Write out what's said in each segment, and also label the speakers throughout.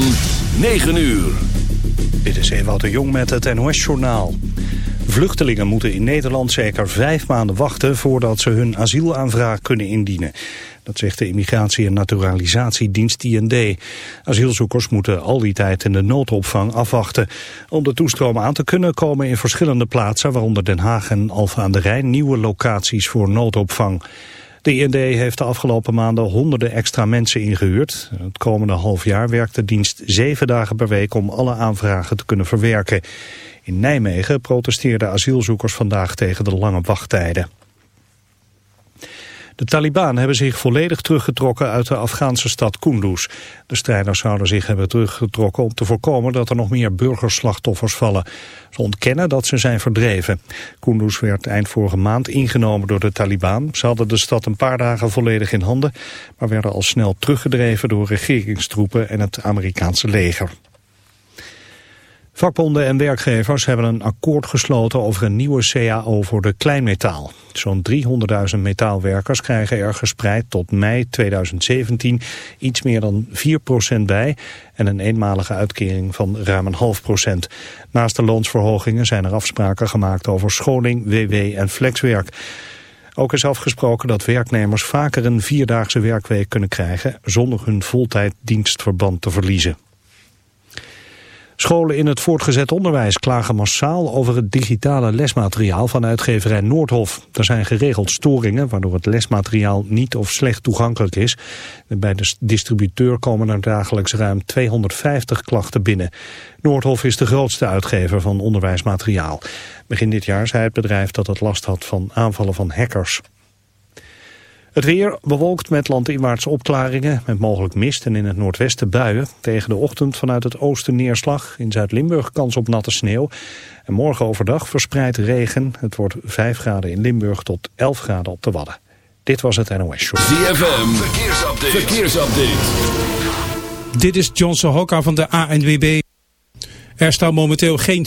Speaker 1: van 9 uur.
Speaker 2: Dit is Ewout de Jong met het NOS-journaal. Vluchtelingen moeten in Nederland zeker vijf maanden wachten... voordat ze hun asielaanvraag kunnen indienen. Dat zegt de Immigratie- en Naturalisatiedienst IND. Asielzoekers moeten al die tijd in de noodopvang afwachten. Om de toestroom aan te kunnen komen in verschillende plaatsen... waaronder Den Haag en Alphen aan de Rijn... nieuwe locaties voor noodopvang. De IND heeft de afgelopen maanden honderden extra mensen ingehuurd. Het komende half jaar werkt de dienst zeven dagen per week om alle aanvragen te kunnen verwerken. In Nijmegen protesteerden asielzoekers vandaag tegen de lange wachttijden. De Taliban hebben zich volledig teruggetrokken uit de Afghaanse stad Kunduz. De strijders zouden zich hebben teruggetrokken om te voorkomen dat er nog meer burgerslachtoffers vallen. Ze ontkennen dat ze zijn verdreven. Kunduz werd eind vorige maand ingenomen door de Taliban. Ze hadden de stad een paar dagen volledig in handen, maar werden al snel teruggedreven door regeringstroepen en het Amerikaanse leger. Vakbonden en werkgevers hebben een akkoord gesloten over een nieuwe CAO voor de kleinmetaal. Zo'n 300.000 metaalwerkers krijgen er gespreid tot mei 2017 iets meer dan 4% bij en een eenmalige uitkering van ruim een half procent. Naast de loonsverhogingen zijn er afspraken gemaakt over scholing, WW en flexwerk. Ook is afgesproken dat werknemers vaker een vierdaagse werkweek kunnen krijgen zonder hun voltijddienstverband te verliezen. Scholen in het voortgezet onderwijs klagen massaal over het digitale lesmateriaal van uitgeverij Noordhof. Er zijn geregeld storingen waardoor het lesmateriaal niet of slecht toegankelijk is. Bij de distributeur komen er dagelijks ruim 250 klachten binnen. Noordhof is de grootste uitgever van onderwijsmateriaal. Begin dit jaar zei het bedrijf dat het last had van aanvallen van hackers. Het weer bewolkt met landinwaartse opklaringen, met mogelijk mist en in het noordwesten buien. Tegen de ochtend vanuit het oosten neerslag, in Zuid-Limburg kans op natte sneeuw. En morgen overdag verspreid regen. Het wordt 5 graden in Limburg tot 11 graden op de Wadden. Dit was het NOS Show.
Speaker 1: ZFM, verkeersupdate. verkeersupdate.
Speaker 3: Dit is John Sohoka van de ANWB. Er staat momenteel geen...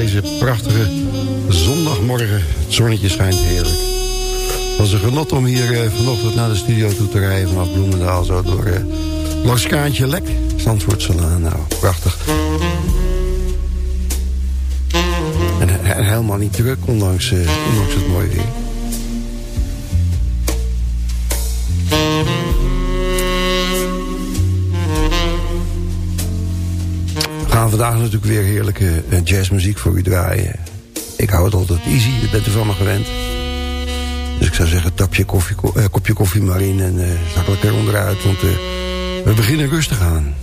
Speaker 4: Deze prachtige zondagmorgen. Het zonnetje schijnt heerlijk. Het was een genot om hier uh, vanochtend naar de studio toe te rijden... vanaf Bloemendaal, zo door uh, langs Kaantje Lek, Zandvoortselaan. Nou, prachtig. En, helemaal niet druk, ondanks, uh, ondanks het mooie weer. Vandaag natuurlijk weer heerlijke eh, jazzmuziek voor u draaien. Ik hou het altijd easy, dat bent u van me gewend. Dus ik zou zeggen, tap je koffie, uh, kopje koffie maar in en uh, zak lekker onderuit. Want we beginnen rustig aan.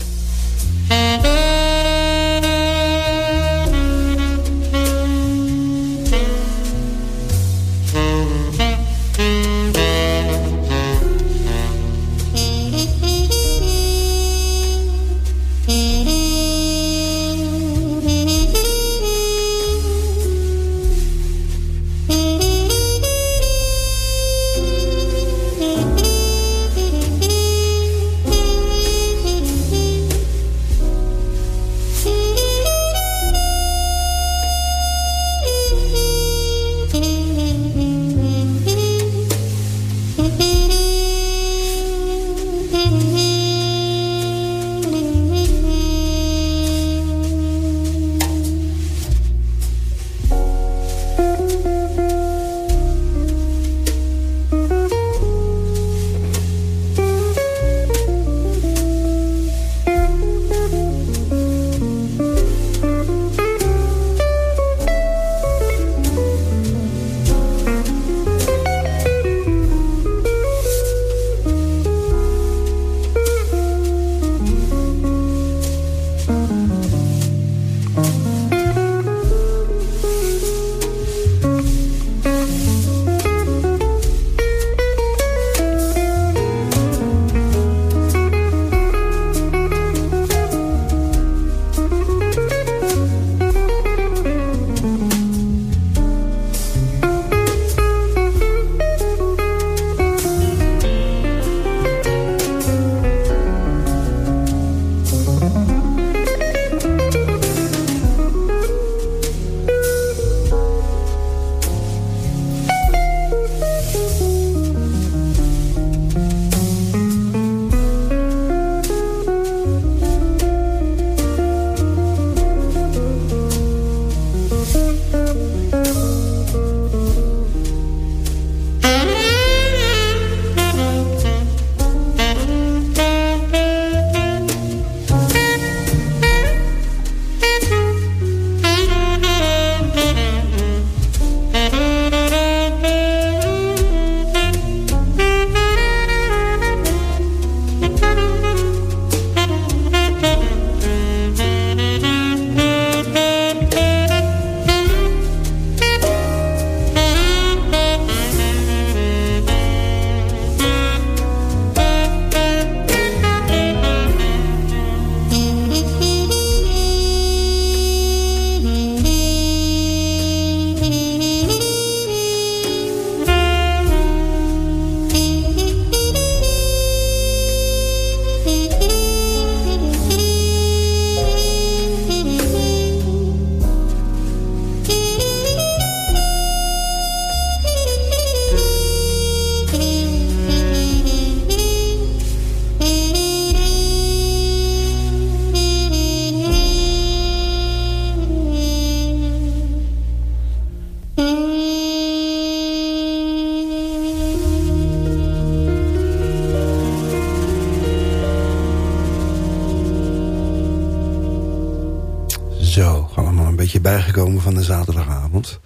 Speaker 5: Van de zaterdagavond.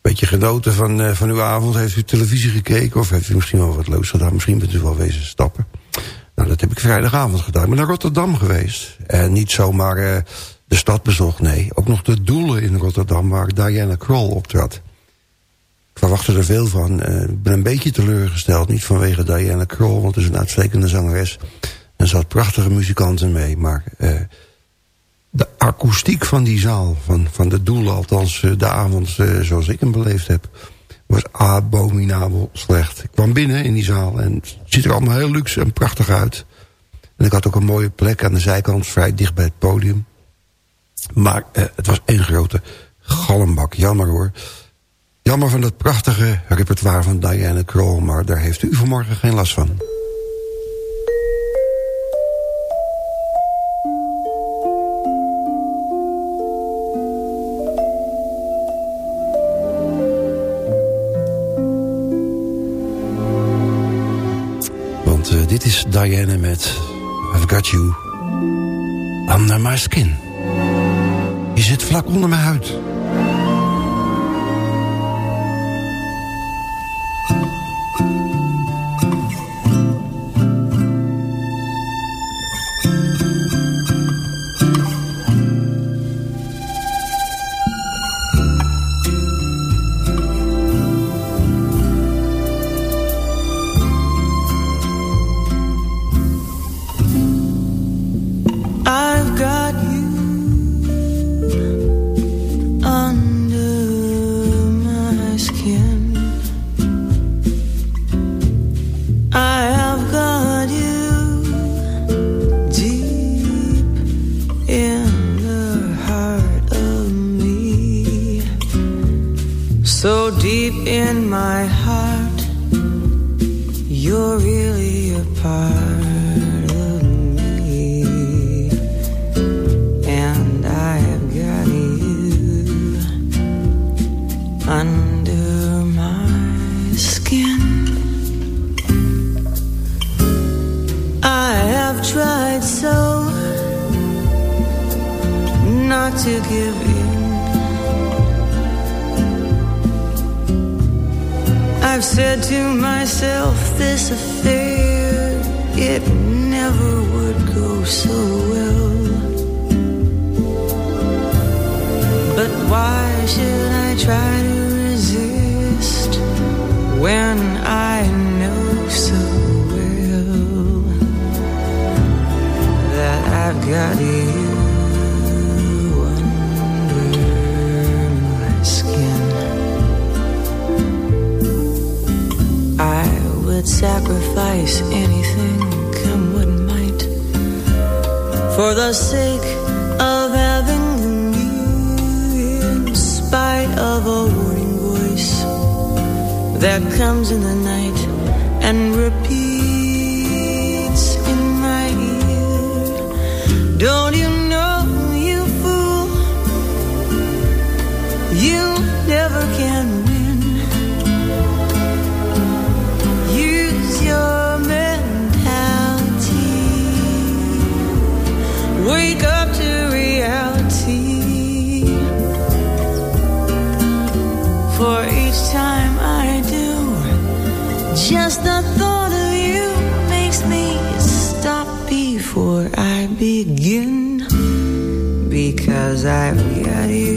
Speaker 5: Beetje genoten van, uh, van uw avond. Heeft u televisie gekeken of heeft u misschien wel wat leuks gedaan? Misschien bent u wel wezen stappen. Nou, dat heb ik vrijdagavond gedaan. Ik ben naar Rotterdam geweest. En niet zomaar uh, de stad bezocht, nee. Ook nog de doelen in Rotterdam waar Diana Kroll optrad. Ik verwachtte er veel van. Uh, ik ben een beetje teleurgesteld. Niet vanwege Diana Kroll, want het is een uitstekende zangeres. En ze had prachtige muzikanten mee. Maar de akoestiek van die zaal, van, van de doelen, althans de avond zoals ik hem beleefd heb was abominabel slecht. Ik kwam binnen in die zaal en het ziet er allemaal heel luxe en prachtig uit. En ik had ook een mooie plek aan de zijkant, vrij dicht bij het podium. Maar eh, het was één grote galmbak. Jammer hoor. Jammer van dat prachtige repertoire van Diana Kroll, maar daar heeft u vanmorgen geen last van. Dit is Diana met I've Got You Under My Skin. Je zit vlak onder mijn huid.
Speaker 6: Of having you near in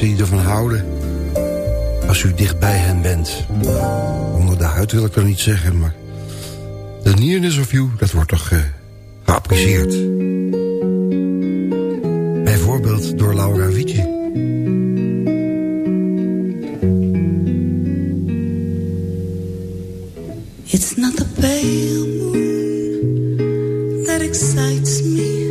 Speaker 7: mensen die ervan houden. Als u dicht bij hen bent. Onder de huid wil ik dat niet zeggen, maar... de nearness of you, dat wordt toch uh, geapprecieerd. Bijvoorbeeld door Laura Wietje. It's not the pale moon that excites me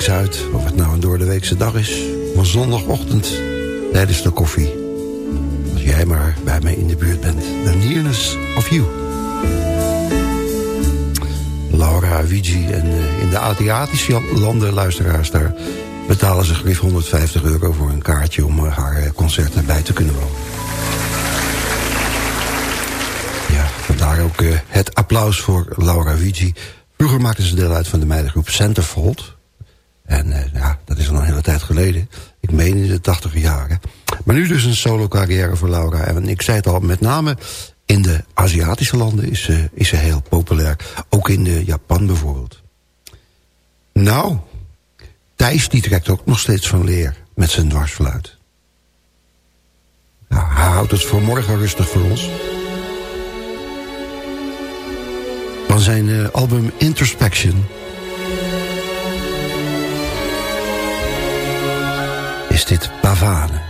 Speaker 7: Vici.
Speaker 4: dag is van zondagochtend tijdens de koffie. Als jij maar bij mij in de buurt bent. The nearness of you. Laura Vigi en eh, in de Aziatische landen, luisteraars, daar betalen ze gerief 150 euro voor een kaartje om eh, haar eh, concerten bij te kunnen wonen. Ja, vandaar ook het applaus voor Laura Vigi. Vroeger maakte ze deel uit van de meidengroep Centerfold. En uh, ja, dat is al een hele tijd geleden. Ik meen in de tachtige jaren. Maar nu dus een solo carrière voor Laura. En ik zei het al, met name in de Aziatische landen is, uh, is ze heel populair. Ook in de Japan bijvoorbeeld. Nou, Thijs die trekt ook nog steeds van leer met zijn dwarsfluit. Nou, hij houdt het voor morgen rustig voor ons. Van zijn uh, album Introspection... dit Pavane.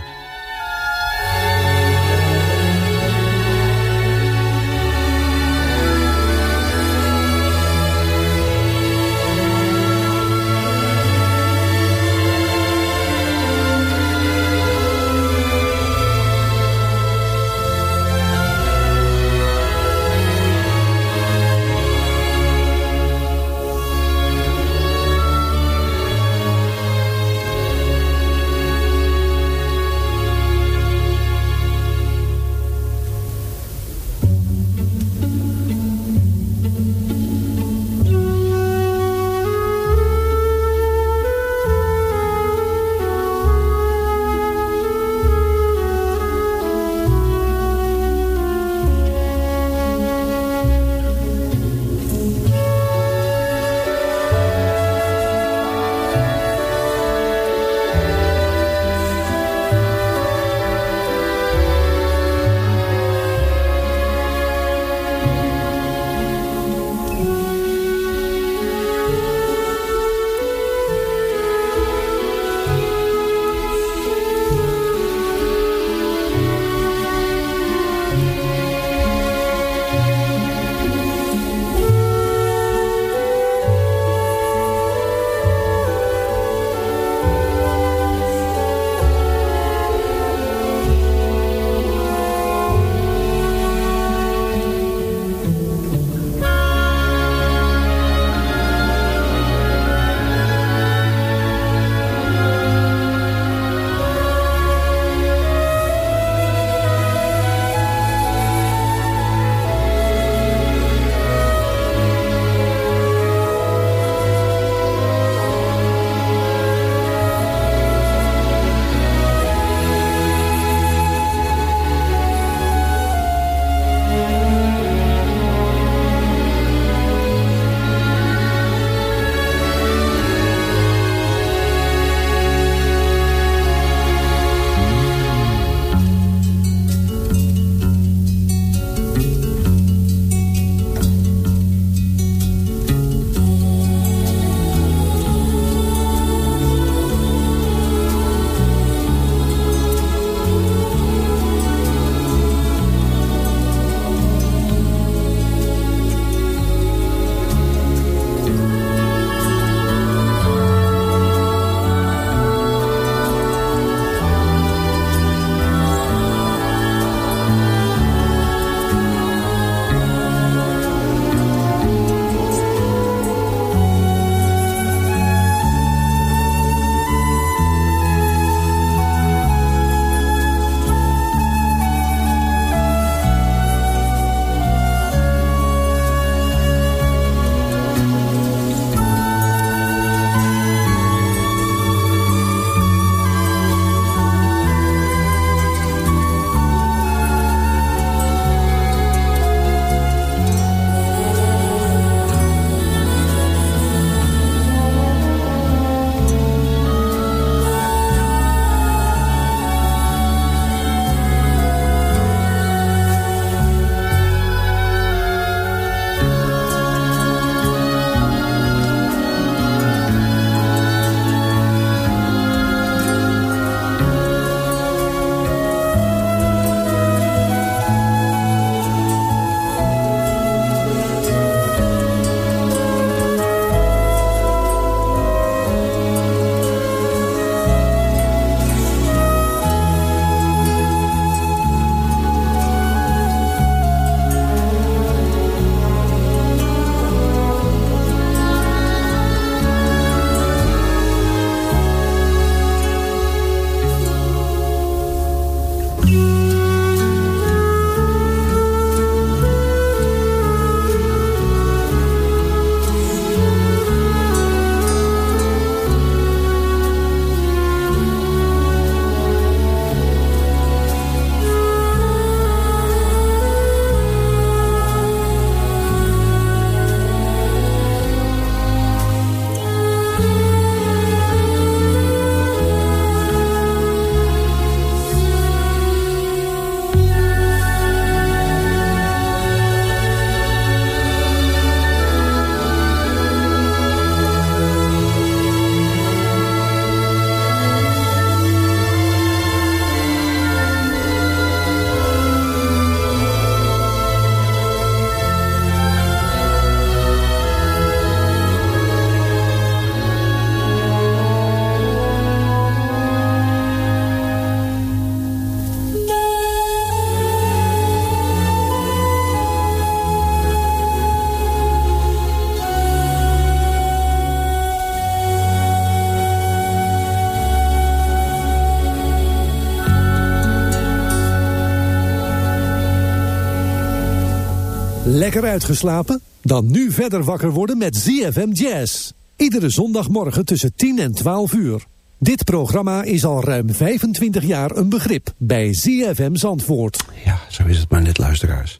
Speaker 8: Lekker uitgeslapen? Dan nu verder wakker worden met ZFM Jazz. Iedere zondagmorgen tussen 10 en 12 uur. Dit programma is al ruim 25 jaar een begrip bij ZFM Zandvoort.
Speaker 4: Ja, zo is het maar net, luisteraars.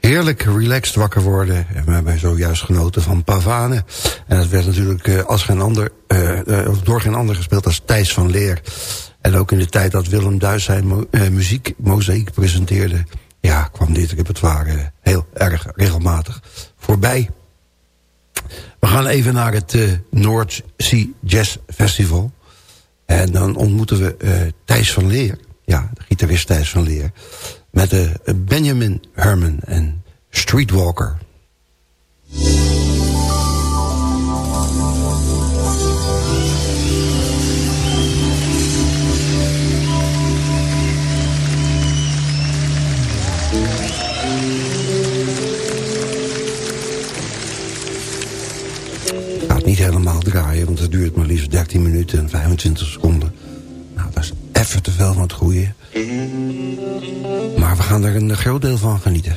Speaker 4: Heerlijk relaxed wakker worden. En we hebben zojuist genoten van Pavane. En dat werd natuurlijk uh, als geen ander, uh, uh, door geen ander gespeeld als Thijs van Leer. En ook in de tijd dat Willem Duis zijn mo muziek mozaïek presenteerde... ja, kwam dit repertoire heel erg regelmatig voorbij. We gaan even naar het North Sea Jazz Festival. En dan ontmoeten we Thijs van Leer. Ja, de gitarist Thijs van Leer met de Benjamin Herman en Streetwalker. helemaal draaien. Want dat duurt maar liefst 13 minuten en 25 seconden. Nou, dat is even te veel van het groeien, Maar we gaan er een groot deel van genieten.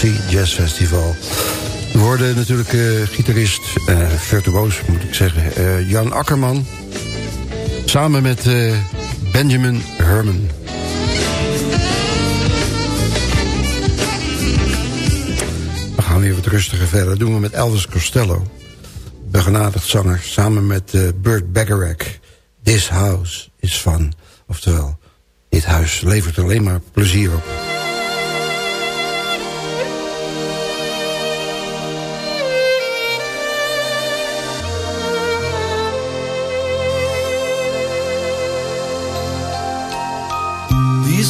Speaker 4: Sea Jazz Festival. We hoorden natuurlijk uh, gitarist, uh, virtuoos moet ik zeggen, Jan Akkerman. Samen met Benjamin Herman. We gaan weer wat rustiger verder. Dat doen we met Elvis Costello. Begenadigd zanger, samen met Burt Bacharach. This house is fun. Oftewel, dit huis levert alleen maar plezier op.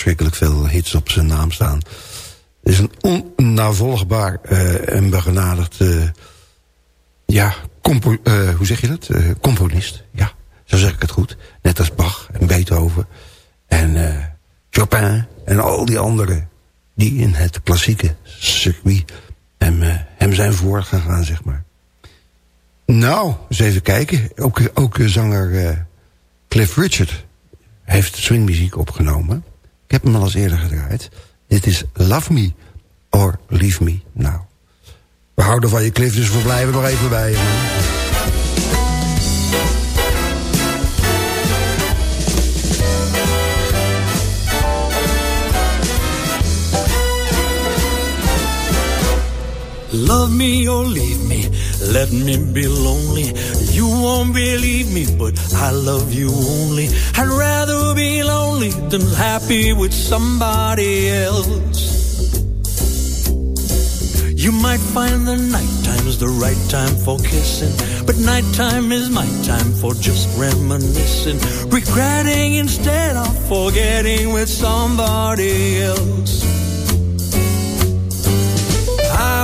Speaker 4: verschrikkelijk veel hits op zijn naam staan. Het is een onnavolgbaar uh, en begenadigd... ja, hoe zeg je dat? componist, ja, zo zeg ik het goed. Net als Bach en Beethoven en Chopin en al die anderen... die in het klassieke circuit hem, hem zijn voorgegaan, zeg maar. Nou, eens even kijken. Ook, ook zanger Cliff Richard heeft swingmuziek opgenomen. Heb hem al eens eerder gedraaid. Dit is Love Me or Leave Me Now. We houden van je Cliff, dus we blijven nog even bij je.
Speaker 9: Love me or leave me, let me be lonely. You won't believe me, but I love you only. I'd rather be lonely than happy with somebody else. You might find the night time's the right time for kissing, but nighttime is my time for just reminiscing, regretting instead of forgetting with somebody else.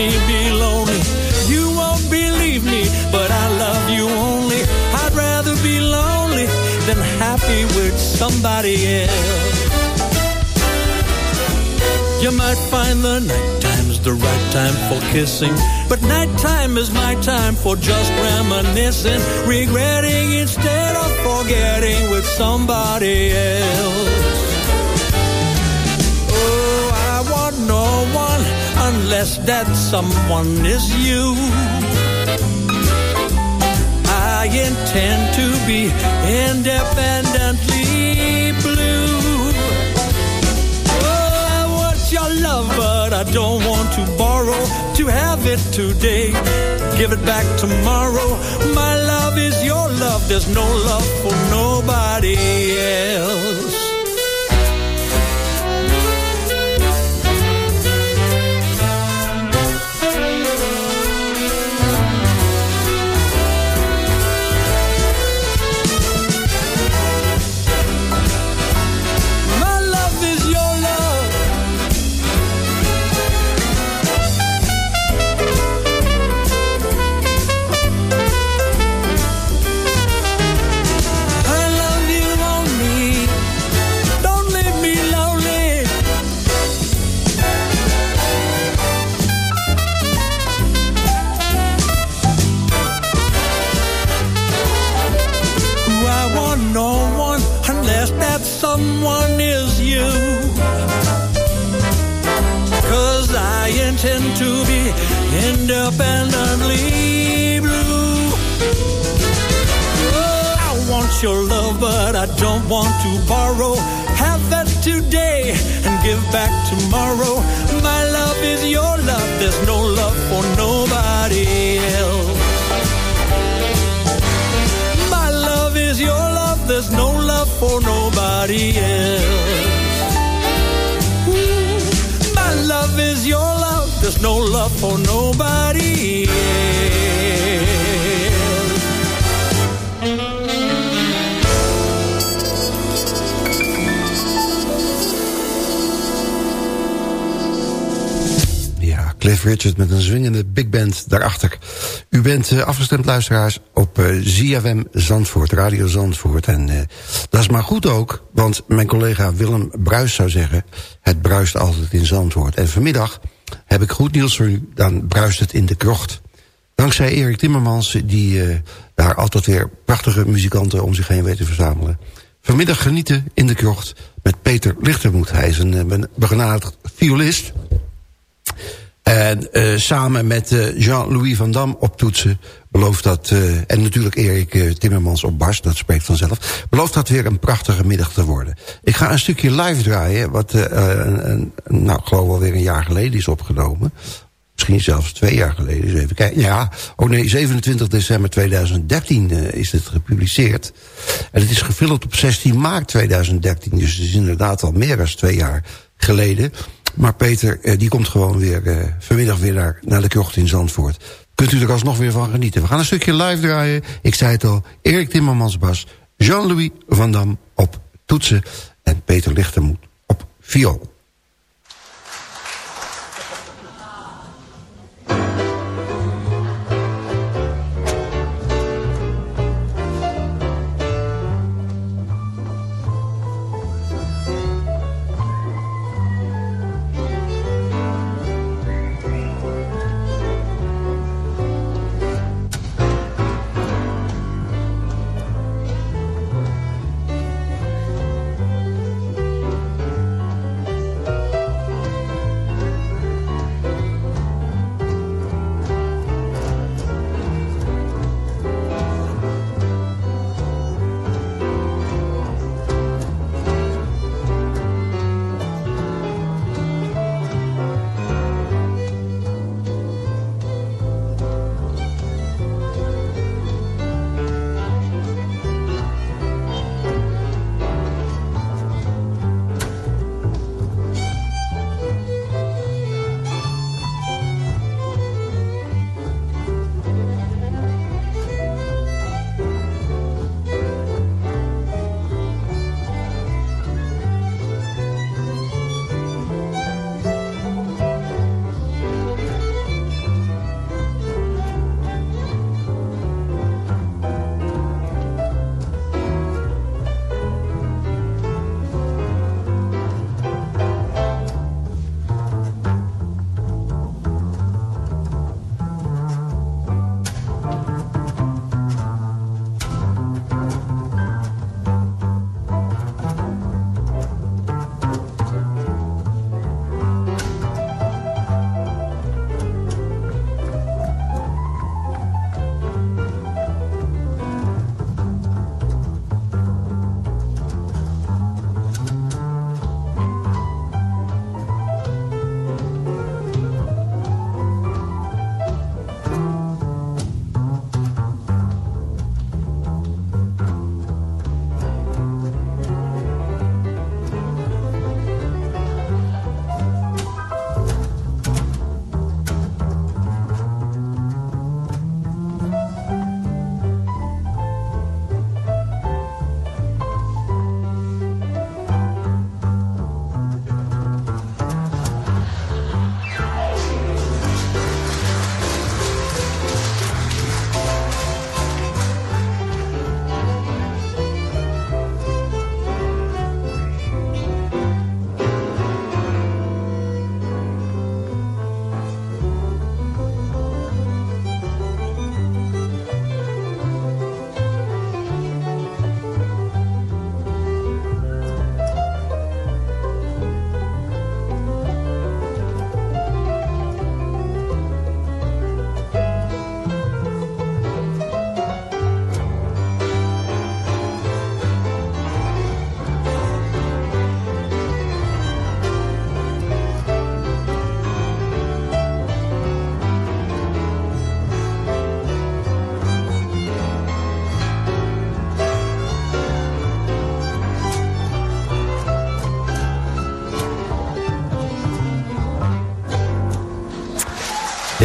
Speaker 9: Me be lonely. You won't believe me, but I love you only. I'd rather be lonely than happy with somebody else. You might find the night time's the right time for kissing, but nighttime is my time for just reminiscing, regretting instead of forgetting with somebody else. Oh, I want no one unless that someone is you. I intend to be independently blue. Oh, I want your love, but I don't want to borrow. To have it today, give it back tomorrow. My love is your love, there's no love for nobody else. But I don't want to borrow. Have that today and give back tomorrow. My love is your love, there's no love for nobody else. My love is your love, there's no love for nobody else. My love is your love, there's no love for nobody
Speaker 4: Cliff Richard met een zwingende big band daarachter. U bent uh, afgestemd luisteraars op eh, ZFM Zandvoort, Radio Zandvoort. En uh, dat is maar goed ook, want mijn collega Willem Bruis zou zeggen... het bruist altijd in Zandvoort. En vanmiddag heb ik goed nieuws voor u, dan bruist het in de krocht. Dankzij Erik Timmermans, die daar altijd weer prachtige muzikanten om zich heen weet te verzamelen. Vanmiddag genieten in de krocht met Peter Lichtermoed. Hij is een begenadigd violist... En uh, samen met uh, Jean-Louis van Dam op toetsen belooft dat... Uh, en natuurlijk Erik Timmermans op bas, dat spreekt vanzelf... belooft dat weer een prachtige middag te worden. Ik ga een stukje live draaien... wat een, een, nou, ik geloof alweer een jaar geleden is opgenomen. Misschien zelfs twee jaar geleden. Dus even kijken. Ja, oh nee, 27 december 2013 is het gepubliceerd. En het is gefilmd op 16 maart 2013. Dus het is inderdaad al meer dan twee jaar geleden... Maar Peter, eh, die komt gewoon weer uh, vanmiddag weer naar, naar de krocht in Zandvoort. Kunt u er alsnog weer van genieten. We gaan een stukje live draaien. Ik zei het al, Erik Timmermans bas, Jean-Louis van Dam op toetsen... en Peter Lichtermoed op viool.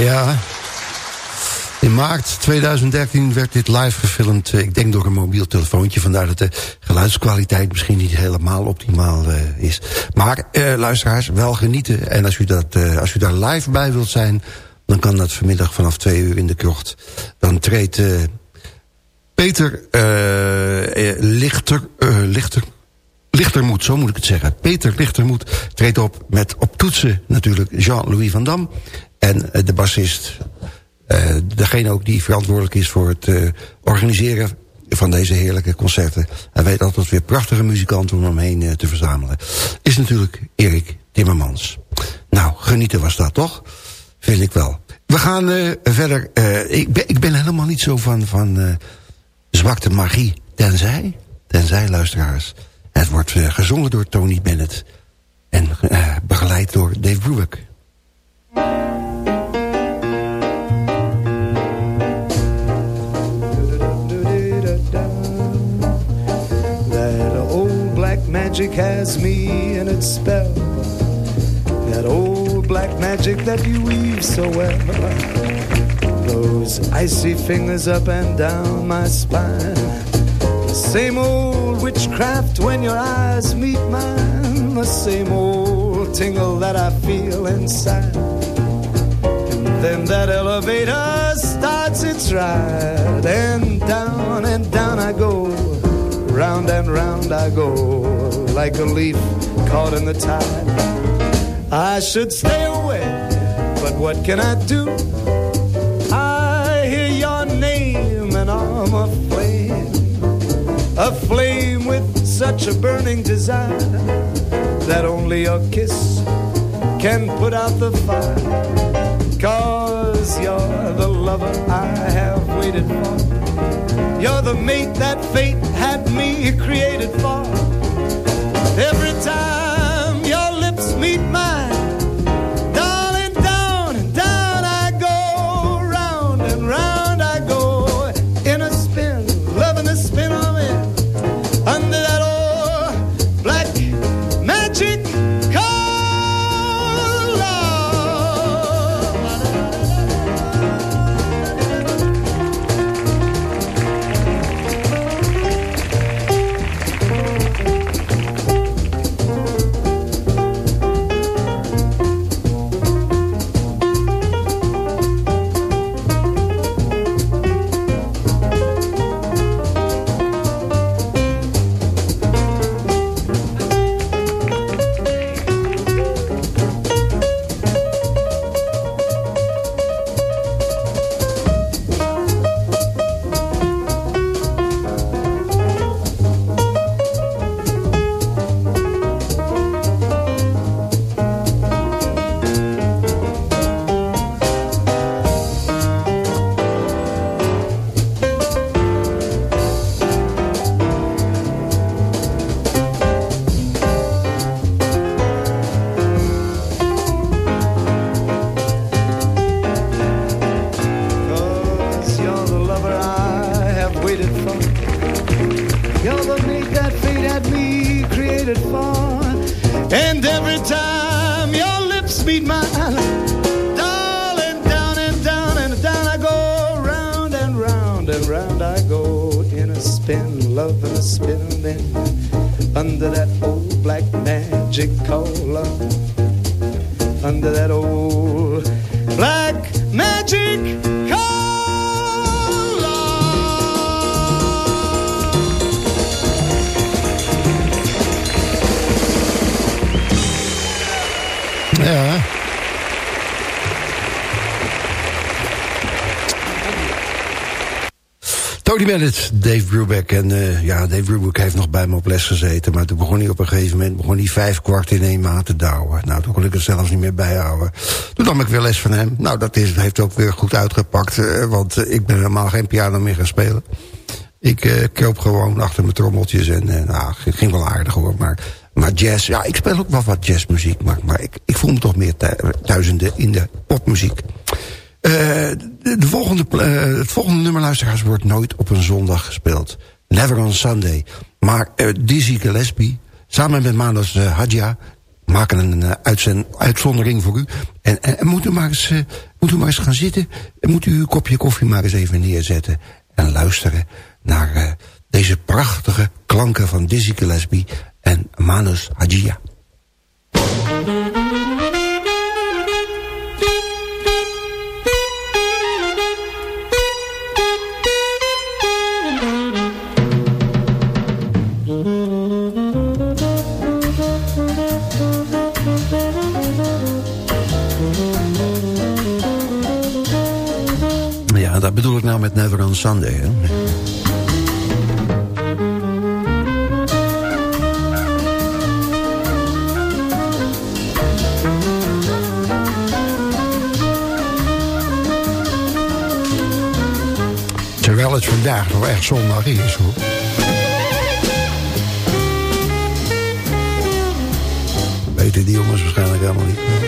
Speaker 4: Ja. In maart 2013 werd dit live gefilmd, eh, ik denk door een mobiel telefoontje. Vandaar dat de geluidskwaliteit misschien niet helemaal optimaal uh, is. Maar uh, luisteraars, wel genieten. En als u, dat, uh, als u daar live bij wilt zijn... dan kan dat vanmiddag vanaf twee uur in de krocht. Dan treedt Peter Lichter, Lichter, Lichtermoed, zo moet ik het zeggen. Peter Lichtermoed treedt op met op toetsen natuurlijk Jean-Louis van Dam... en de bassist uh, degene ook die verantwoordelijk is voor het uh, organiseren van deze heerlijke concerten. Hij weet altijd weer prachtige muzikanten om hem heen te verzamelen. Is natuurlijk Erik Timmermans. Nou, genieten was dat toch? Vind ik wel. We gaan verder. ik, ben, ik ben helemaal niet zo van, van zwakte magie. Tenzij, tenzij luisteraars. Het wordt gezongen door Tony Bennett. En begeleid door Dave Brubeck.
Speaker 10: Has me in its spell. That old black magic that you weave so well. Those icy fingers up and down my spine. The same old witchcraft when your eyes meet mine. The same old tingle that I feel inside. And then that elevator starts its ride. And down and down I go Round and round I go, like a leaf caught in the tide. I should stay away, but what can I do? I hear your name and I'm aflame. Aflame with such a burning desire that only a kiss can put out the fire. Cause you're the lover I have waited for. You're the mate that fate had me created for.
Speaker 4: Gezeten. Maar toen begon hij op een gegeven moment begon hij vijf kwart in één maand te douwen. Nou, toen kon ik er zelfs niet meer bijhouden. Toen nam ik weer les van hem. Nou, dat is, heeft ook weer goed uitgepakt. Uh, want uh, ik ben helemaal geen piano meer gaan spelen. Ik kroop gewoon achter mijn trommeltjes. En nou, het ging wel aardig hoor. Maar, jazz, ja, ik speel ook wel wat jazzmuziek. Maar, ik, ik voel me toch meer thuis in de, popmuziek. Uh, de volgende, uh, het volgende nummer, luisteraars, wordt nooit op een zondag gespeeld. Never on Sunday. Maar uh, Dizzy Gillespie, samen met Manos Hadja... maken een uitzend, uitzondering voor u. En, en, en, moet, u maar eens, moet u maar eens gaan zitten. En moet u uw kopje koffie maar eens even neerzetten. En luisteren naar deze prachtige klanken van Dizzy Gillespie en Manus Hajia. Dat bedoel ik nou met Never on Sunday. Hè? Terwijl het vandaag nog echt zondag is hoor. Weten die jongens waarschijnlijk helemaal niet.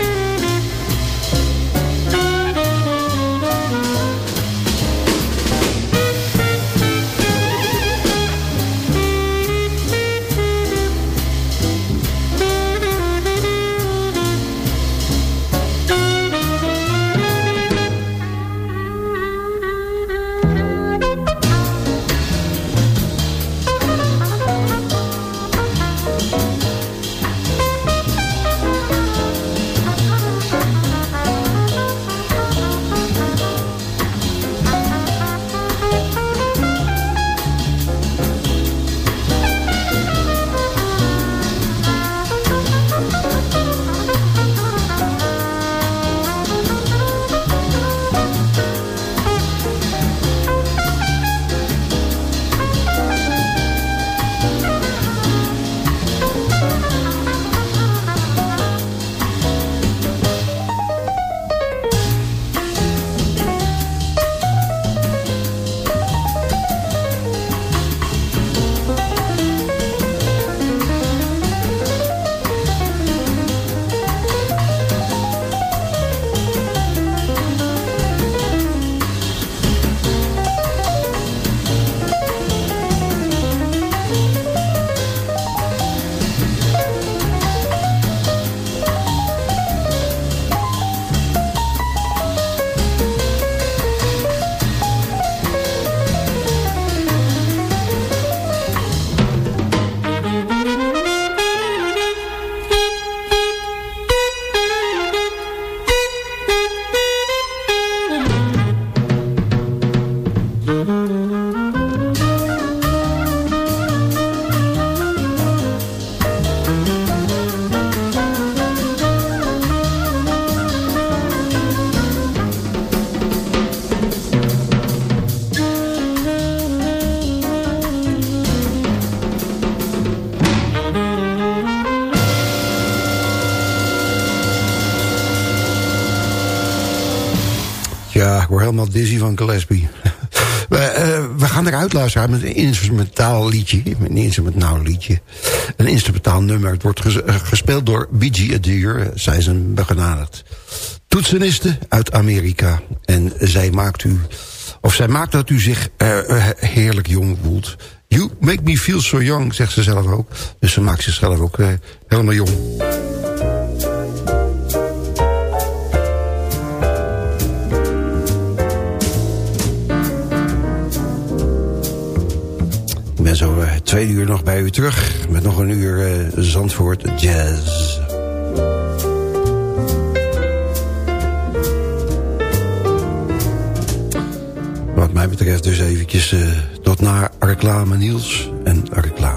Speaker 4: Dizzy van Gillespie. we, uh, we gaan eruit luisteren met een instrumentaal liedje. Een instrumentaal liedje. Een instrumentaal nummer. Het wordt uh, gespeeld door B.G. Adair. Zij een begenadigd toetseniste uit Amerika. En zij maakt u... Of zij maakt dat u zich uh, heerlijk jong voelt. You make me feel so young, zegt ze zelf ook. Dus ze maakt zichzelf ook helemaal jong. Ben zo uh, twee uur nog bij u terug. Met nog een uur uh, Zandvoort Jazz. Wat mij betreft dus eventjes uh, tot na reclame Niels en reclame.